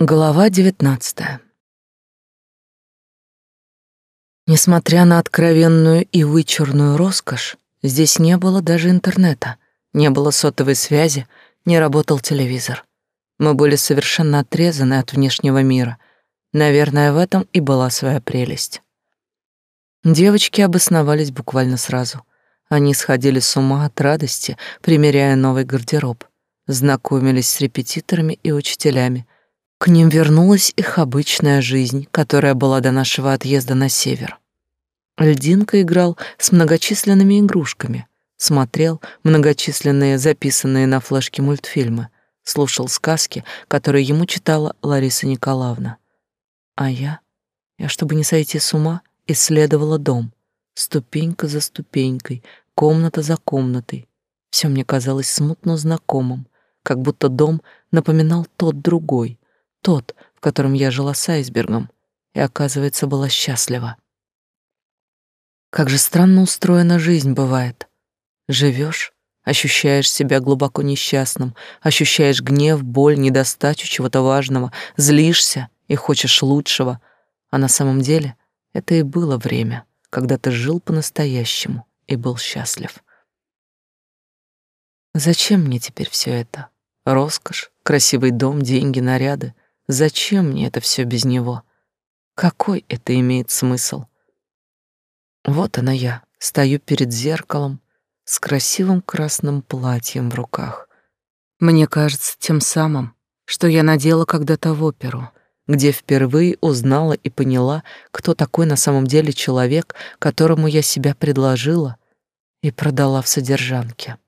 Глава девятнадцатая. Несмотря на откровенную и вычурную роскошь, здесь не было даже интернета, не было сотовой связи, не работал телевизор. Мы были совершенно отрезаны от внешнего мира. Наверное, в этом и была своя прелесть. Девочки обосновались буквально сразу. Они сходили с ума от радости, примеряя новый гардероб, знакомились с репетиторами и учителями — к ним вернулась их обычная жизнь, которая была до нашего отъезда на север. Льдинка играл с многочисленными игрушками, смотрел многочисленные записанные на флешке мультфильмы, слушал сказки, которые ему читала Лариса Николаевна. А я, я, чтобы не сойти с ума, исследовала дом, ступенька за ступенькой, комната за комнатой. Все мне казалось смутно знакомым, как будто дом напоминал тот другой, тот, в котором я жила с айсбергом, и, оказывается, была счастлива. Как же странно устроена жизнь бывает. Живешь, ощущаешь себя глубоко несчастным, ощущаешь гнев, боль, недостачу чего-то важного, злишься и хочешь лучшего, а на самом деле это и было время, когда ты жил по-настоящему и был счастлив. Зачем мне теперь все это? Роскошь, красивый дом, деньги, наряды. Зачем мне это все без него? Какой это имеет смысл? Вот она я, стою перед зеркалом с красивым красным платьем в руках. Мне кажется тем самым, что я надела когда-то в оперу, где впервые узнала и поняла, кто такой на самом деле человек, которому я себя предложила и продала в содержанке.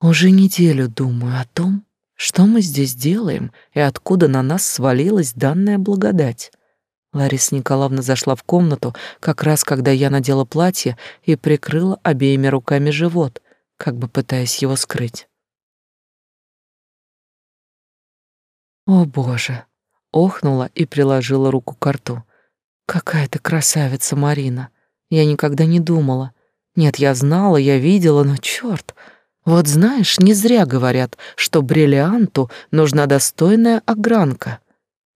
Уже неделю думаю о том, что мы здесь делаем и откуда на нас свалилась данная благодать? Лариса Николаевна зашла в комнату, как раз когда я надела платье и прикрыла обеими руками живот, как бы пытаясь его скрыть. О, боже, охнула и приложила руку к рту. Какая ты красавица, Марина. Я никогда не думала. Нет, я знала, я видела, но чёрт, вот знаешь, не зря говорят, что бриллианту нужна достойная огранка.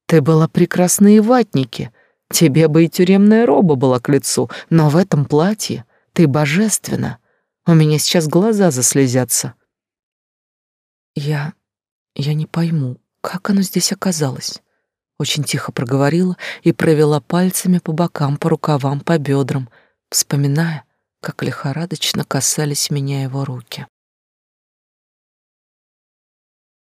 Ты была прекрасна и ватники, тебе бы и тюремная роба была к лицу, но в этом платье ты божественна. У меня сейчас глаза заслезятся. Я... я не пойму, как оно здесь оказалось. Очень тихо проговорила и провела пальцами по бокам, по рукавам, по бедрам, вспоминая, как лихорадочно касались меня его руки.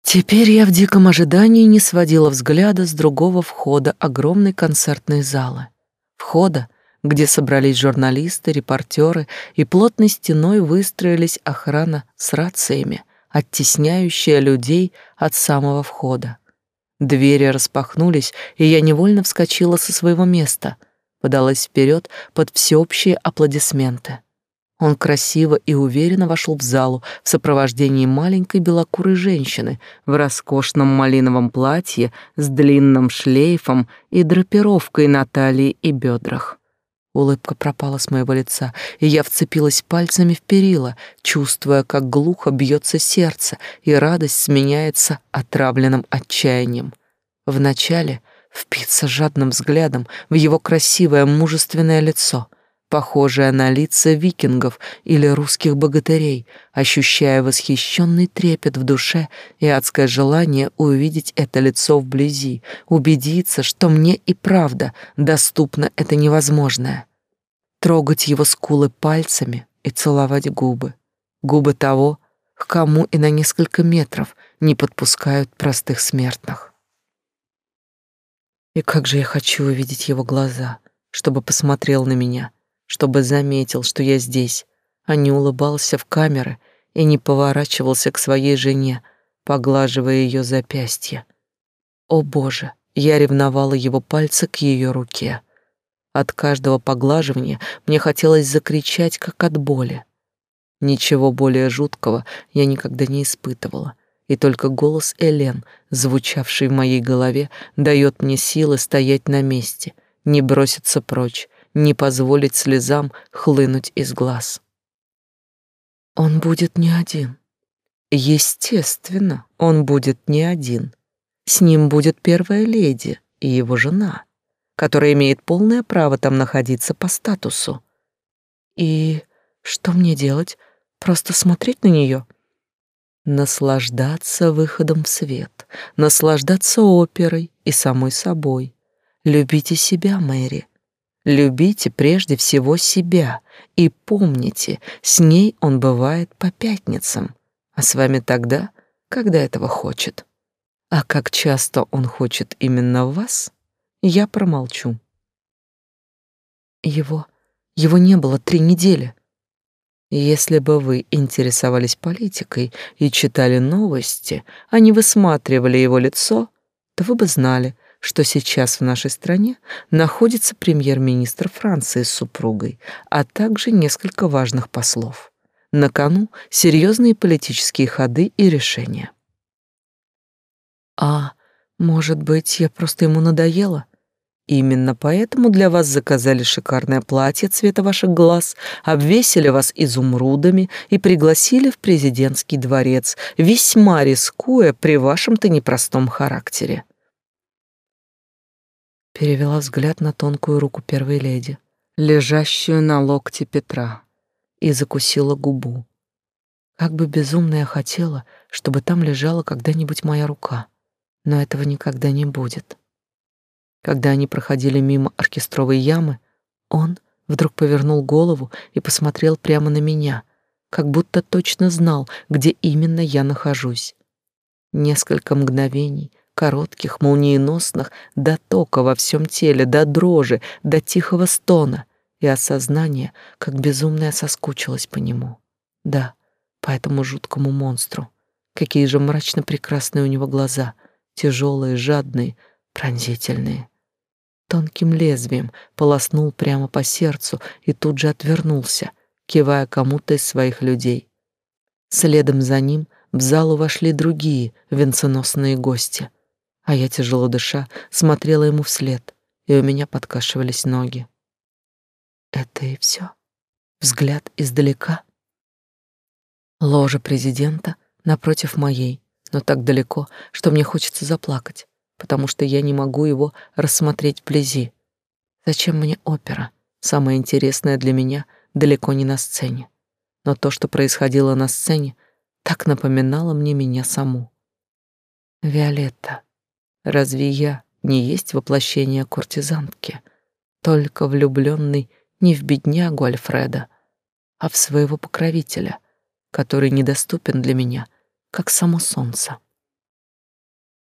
Теперь я в диком ожидании не сводила взгляда с другого входа огромной концертной залы. Входа, где собрались журналисты, репортеры, и плотной стеной выстроились охрана с рациями, оттесняющая людей от самого входа. Двери распахнулись, и я невольно вскочила со своего места, подалась вперед под всеобщие аплодисменты. Он красиво и уверенно вошел в залу в сопровождении маленькой белокурой женщины в роскошном малиновом платье с длинным шлейфом и драпировкой на талии и бедрах. Улыбка пропала с моего лица, и я вцепилась пальцами в перила, чувствуя, как глухо бьется сердце, и радость сменяется отравленным отчаянием. Вначале впиться жадным взглядом в его красивое мужественное лицо — похожая на лица викингов или русских богатырей, ощущая восхищенный трепет в душе и адское желание увидеть это лицо вблизи, убедиться, что мне и правда доступно это невозможное. Трогать его скулы пальцами и целовать губы. Губы того, к кому и на несколько метров не подпускают простых смертных. И как же я хочу увидеть его глаза, чтобы посмотрел на меня — чтобы заметил, что я здесь, а не улыбался в камеры и не поворачивался к своей жене, поглаживая ее запястье. О боже, я ревновала его пальцы к ее руке. От каждого поглаживания мне хотелось закричать, как от боли. Ничего более жуткого я никогда не испытывала, и только голос Элен, звучавший в моей голове, дает мне силы стоять на месте, не броситься прочь, не позволить слезам хлынуть из глаз. Он будет не один. Естественно, он будет не один. с ним будет первая леди и его жена, которая имеет полное право там находиться по статусу. И что мне делать? Просто смотреть на нее? Наслаждаться выходом в свет, наслаждаться оперой и самой собой. Любите себя, Мэри. Любите прежде всего себя и помните, с ней он бывает по пятницам, а с вами тогда, когда этого хочет. А как часто он хочет именно вас, я промолчу. Его, его не было три недели. Если бы вы интересовались политикой и читали новости, а не высматривали его лицо, то вы бы знали, что сейчас в нашей стране находится премьер-министр Франции с супругой, а также несколько важных послов. На кону серьезные политические ходы и решения. А, может быть, я просто ему надоела? Именно поэтому для вас заказали шикарное платье цвета ваших глаз, обвесили вас изумрудами и пригласили в президентский дворец, весьма рискуя при вашем-то непростом характере. Перевела взгляд на тонкую руку первой леди, лежащую на локте Петра, и закусила губу. Как бы безумно я хотела, чтобы там лежала когда-нибудь моя рука, но этого никогда не будет. Когда они проходили мимо оркестровой ямы, он вдруг повернул голову и посмотрел прямо на меня, как будто точно знал, где именно я нахожусь. Несколько мгновений, коротких, молниеносных, до тока во всем теле, до дрожи, до тихого стона и осознания, как безумно я соскучилась по нему. Да, по этому жуткому монстру. Какие же мрачно прекрасные у него глаза, тяжелые, жадные, пронзительные тонким лезвием полоснул прямо по сердцу и тут же отвернулся, кивая кому-то из своих людей. Следом за ним в залу вошли другие венценосные гости, а я, тяжело дыша, смотрела ему вслед, и у меня подкашивались ноги. Это и все. Взгляд издалека. Ложа президента напротив моей, но так далеко, что мне хочется заплакать потому что я не могу его рассмотреть вблизи. Зачем мне опера? Самое интересное для меня далеко не на сцене. Но то, что происходило на сцене, так напоминало мне меня саму. Виолетта, разве я не есть воплощение куртизанки, только влюбленный не в беднягу Альфреда, а в своего покровителя, который недоступен для меня, как само солнце?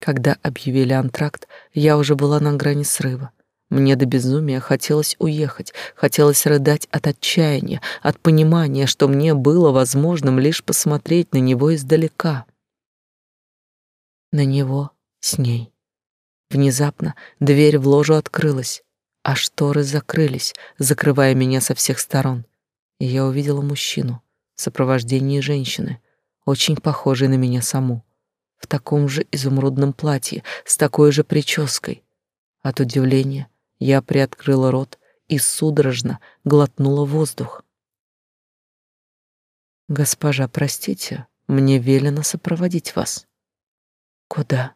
Когда объявили антракт, я уже была на грани срыва. Мне до безумия хотелось уехать, хотелось рыдать от отчаяния, от понимания, что мне было возможным лишь посмотреть на него издалека. На него с ней. Внезапно дверь в ложу открылась, а шторы закрылись, закрывая меня со всех сторон. И я увидела мужчину в сопровождении женщины, очень похожей на меня саму в таком же изумрудном платье, с такой же прической. От удивления я приоткрыла рот и судорожно глотнула воздух. «Госпожа, простите, мне велено сопроводить вас». «Куда?»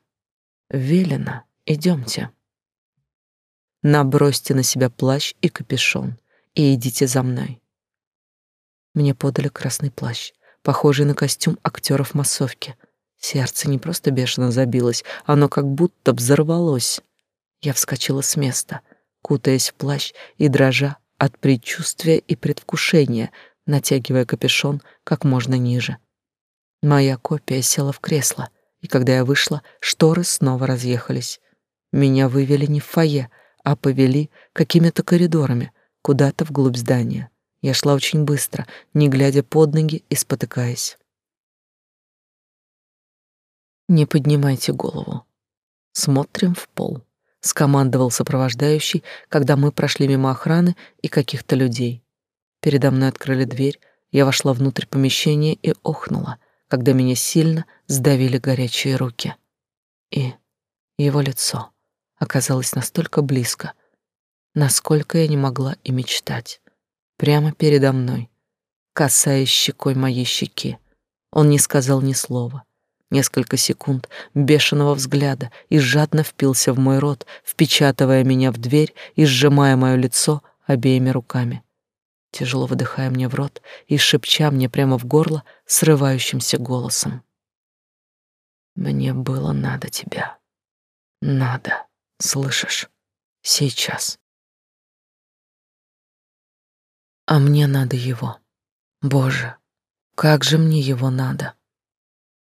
«Велено. Идемте». Набросьте на себя плащ и капюшон и идите за мной. Мне подали красный плащ, похожий на костюм актеров массовки, Сердце не просто бешено забилось, оно как будто взорвалось. Я вскочила с места, кутаясь в плащ и дрожа от предчувствия и предвкушения, натягивая капюшон как можно ниже. Моя копия села в кресло, и когда я вышла, шторы снова разъехались. Меня вывели не в фойе, а повели какими-то коридорами, куда-то вглубь здания. Я шла очень быстро, не глядя под ноги и спотыкаясь. Не поднимайте голову. Смотрим в пол, скомандовал сопровождающий, когда мы прошли мимо охраны и каких-то людей. Передо мной открыли дверь, я вошла внутрь помещения и охнула, когда меня сильно сдавили горячие руки. И его лицо оказалось настолько близко, насколько я не могла и мечтать. Прямо передо мной, касаясь щекой моей щеки. Он не сказал ни слова, Несколько секунд бешеного взгляда и жадно впился в мой рот, впечатывая меня в дверь и сжимая мое лицо обеими руками. Тяжело выдыхая мне в рот и шепча мне прямо в горло срывающимся голосом. «Мне было надо тебя. Надо, слышишь? Сейчас. А мне надо его. Боже, как же мне его надо!»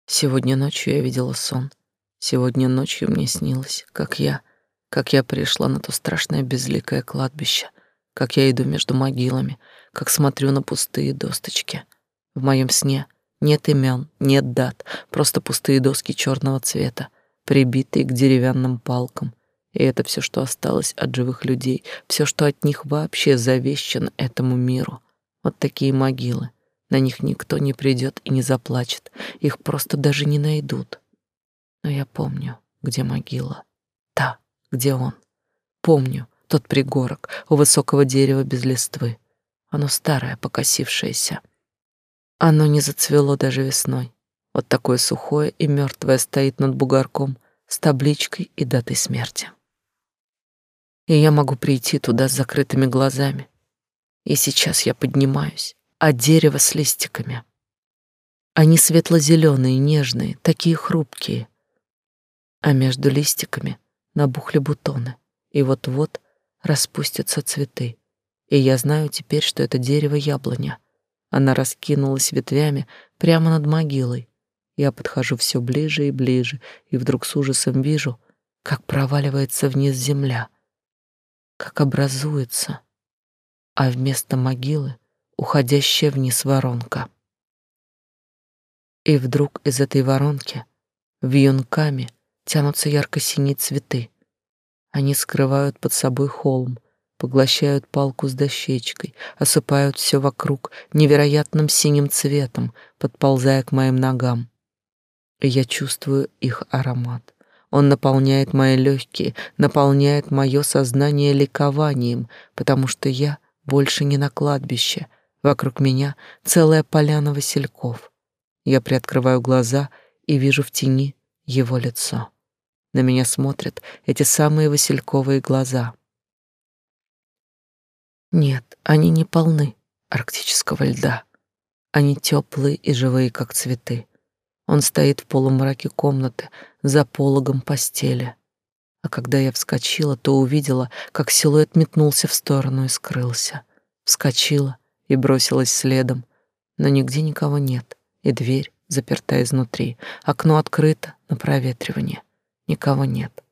Сегодня ночью я видела сон. Сегодня ночью мне снилось, как я, как я пришла на то страшное безликое кладбище, как я иду между могилами, как смотрю на пустые досточки. В моем сне нет имен, нет дат, просто пустые доски черного цвета, прибитые к деревянным палкам. И это все, что осталось от живых людей, все, что от них вообще завещано этому миру. Вот такие могилы. На них никто не придет и не заплачет, их просто даже не найдут. Но я помню, где могила. Та, где он. Помню тот пригорок у высокого дерева без листвы. Оно старое, покосившееся. Оно не зацвело даже весной. Вот такое сухое и мертвое стоит над бугорком с табличкой и датой смерти. И я могу прийти туда с закрытыми глазами. И сейчас я поднимаюсь, а дерево с листиками. Они светло-зеленые, нежные, такие хрупкие. А между листиками набухли бутоны, и вот-вот распустятся цветы. И я знаю теперь, что это дерево яблоня. Она раскинулась ветвями прямо над могилой. Я подхожу все ближе и ближе, и вдруг с ужасом вижу, как проваливается вниз земля, как образуется, а вместо могилы уходящая вниз воронка. И вдруг из этой воронки вьюнками тянутся ярко-синие цветы. Они скрывают под собой холм, поглощают палку с дощечкой, осыпают все вокруг невероятным синим цветом, подползая к моим ногам. И я чувствую их аромат. Он наполняет мои легкие, наполняет мое сознание ликованием, потому что я больше не на кладбище — Вокруг меня целая поляна васильков. Я приоткрываю глаза и вижу в тени его лицо. На меня смотрят эти самые васильковые глаза. Нет, они не полны арктического льда. Они теплые и живые, как цветы. Он стоит в полумраке комнаты, за пологом постели. А когда я вскочила, то увидела, как силуэт метнулся в сторону и скрылся. Вскочила и бросилась следом, но нигде никого нет, и дверь заперта изнутри, окно открыто на проветривание. Никого нет.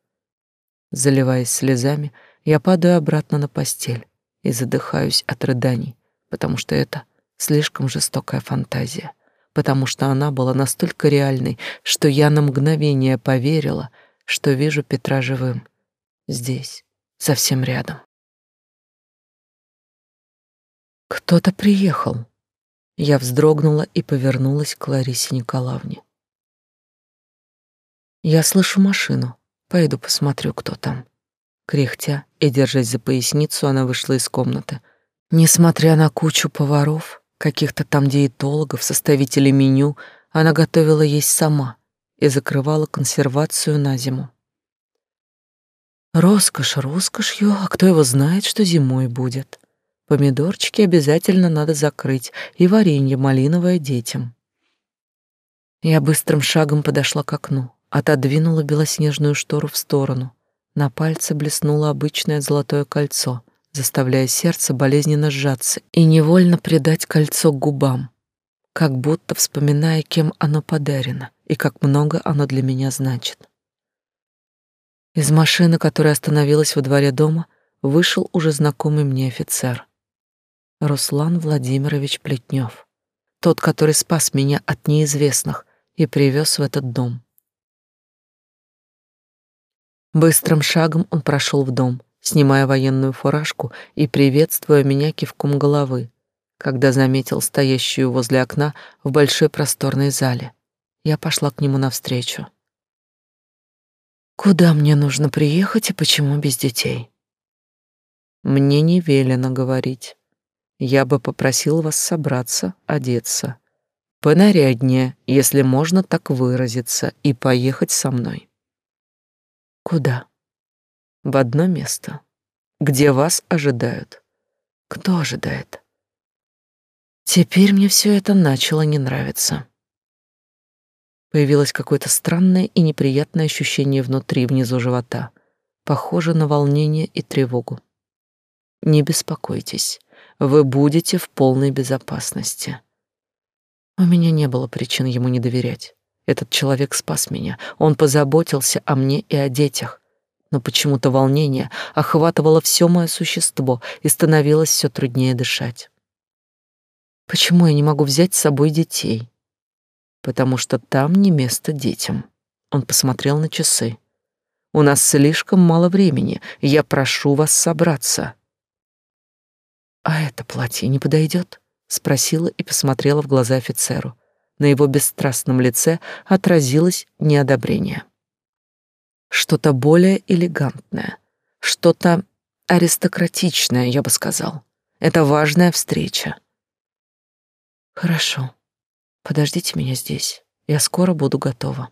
Заливаясь слезами, я падаю обратно на постель и задыхаюсь от рыданий, потому что это слишком жестокая фантазия, потому что она была настолько реальной, что я на мгновение поверила, что вижу Петра живым. Здесь, совсем рядом. Кто-то приехал. Я вздрогнула и повернулась к Ларисе Николаевне. Я слышу машину. Пойду посмотрю, кто там. Кряхтя и держась за поясницу, она вышла из комнаты. Несмотря на кучу поваров, каких-то там диетологов, составителей меню, она готовила есть сама и закрывала консервацию на зиму. Роскошь роскошью, а кто его знает, что зимой будет. Помидорчики обязательно надо закрыть и варенье малиновое детям. Я быстрым шагом подошла к окну, отодвинула белоснежную штору в сторону. На пальце блеснуло обычное золотое кольцо, заставляя сердце болезненно сжаться и невольно придать кольцо к губам, как будто вспоминая, кем оно подарено и как много оно для меня значит. Из машины, которая остановилась во дворе дома, вышел уже знакомый мне офицер. Руслан Владимирович Плетнев, тот, который спас меня от неизвестных и привез в этот дом. Быстрым шагом он прошел в дом, снимая военную фуражку и приветствуя меня кивком головы, когда заметил стоящую возле окна в большой просторной зале. Я пошла к нему навстречу. Куда мне нужно приехать и почему без детей? Мне не велено говорить. Я бы попросил вас собраться, одеться. понаряднее, если можно так выразиться, и поехать со мной. Куда? В одно место, где вас ожидают. Кто ожидает? Теперь мне все это начало не нравиться. Появилось какое-то странное и неприятное ощущение внутри, внизу живота, похоже на волнение и тревогу. Не беспокойтесь, вы будете в полной безопасности. У меня не было причин ему не доверять. Этот человек спас меня, он позаботился о мне и о детях. Но почему-то волнение охватывало все мое существо и становилось все труднее дышать. Почему я не могу взять с собой детей? Потому что там не место детям. Он посмотрел на часы. У нас слишком мало времени. Я прошу вас собраться. А это платье не подойдет? спросила и посмотрела в глаза офицеру. На его бесстрастном лице отразилось неодобрение. Что-то более элегантное, что-то аристократичное, я бы сказал. Это важная встреча. Хорошо. Подождите меня здесь. Я скоро буду готова.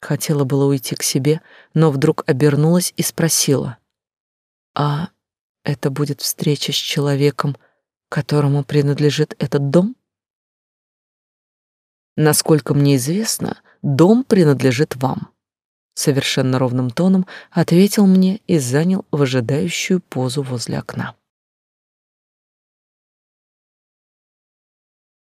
Хотела было уйти к себе, но вдруг обернулась и спросила: "А это будет встреча с человеком, которому принадлежит этот дом?" Насколько мне известно, дом принадлежит вам. Совершенно ровным тоном ответил мне и занял выжидающую позу возле окна.